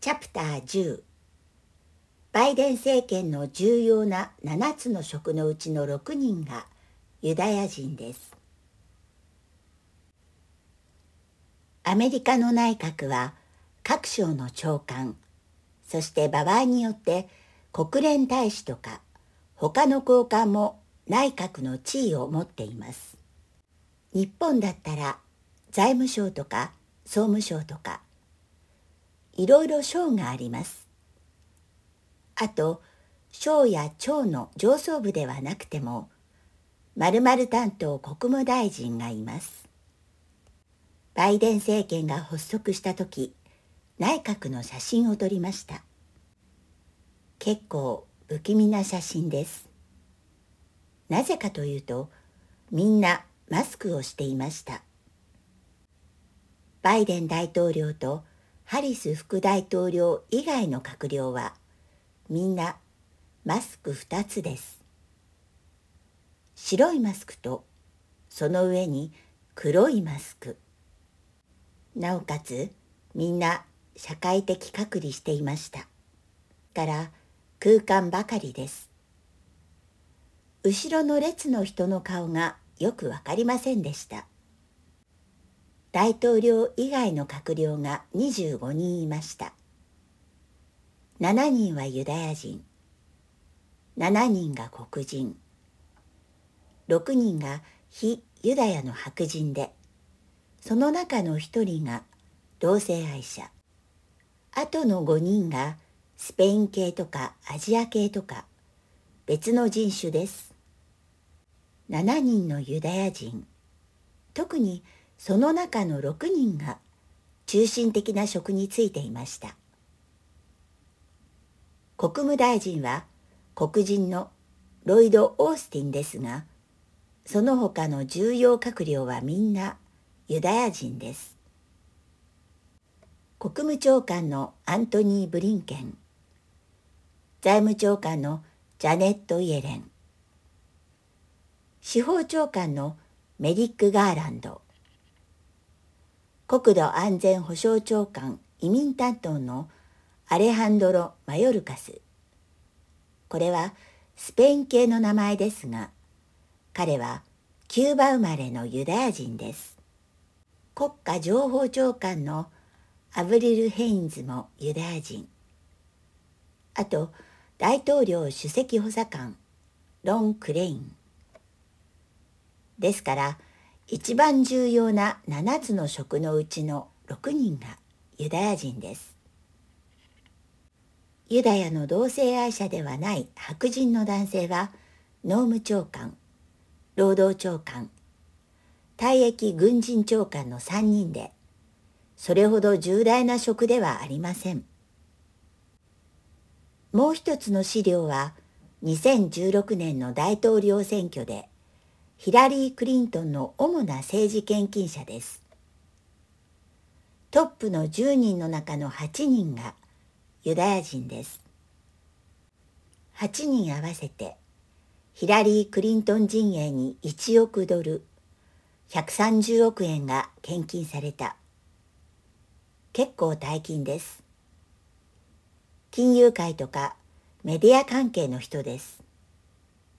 チャプター10バイデン政権の重要な7つの職のうちの6人がユダヤ人です。アメリカの内閣は各省の長官そして場合によって国連大使とか他の高官も内閣の地位を持っています。日本だったら財務省とか総務省とかいろいろ省があります。あと省や庁の上層部ではなくても〇〇担当国務大臣がいます。バイデン政権が発足した時内閣の写真を撮りました。結構不気味な写真です。なぜかというとみんなマスクをしていました。バイデン大統領とハリス副大統領以外の閣僚はみんなマスク2つです。白いマスクとその上に黒いマスク。なおかつみんな社会的隔離していました。から空間ばかりです。後ろの列の人の顔がよくわかりませんでした。大統領以外の閣僚が25人いました。7人はユダヤ人。7人が黒人。6人が非ユダヤの白人で。その中の1人が同性愛者。あとの5人がスペイン系とかアジア系とか別の人種です。7人のユダヤ人。特にその中の6人が中心的な職に就いていました。国務大臣は黒人のロイド・オースティンですがその他の重要閣僚はみんなユダヤ人です。国務長官のアントニー・ブリンケン。財務長官のジャネット・イエレン。司法長官のメリック・ガーランド。国土安全保障長官移民担当のアレハンドロ・マヨルカス。これはスペイン系の名前ですが彼はキューバ生まれのユダヤ人です。国家情報長官のアブリル・ヘインズもユダヤ人。あと大統領首席補佐官ロン・クレイン。ですから一番重要な7つの職のうちの6人がユダヤ人です。ユダヤの同性愛者ではない白人の男性は農務長官労働長官退役軍人長官の3人でそれほど重大な職ではありません。もう一つの資料は2016年の大統領選挙でヒラリー・クリントンの主な政治献金者です。トップの10人の中の8人がユダヤ人です。8人合わせてヒラリー・クリントン陣営に1億ドル、130億円が献金された。結構大金です。金融界とかメディア関係の人です。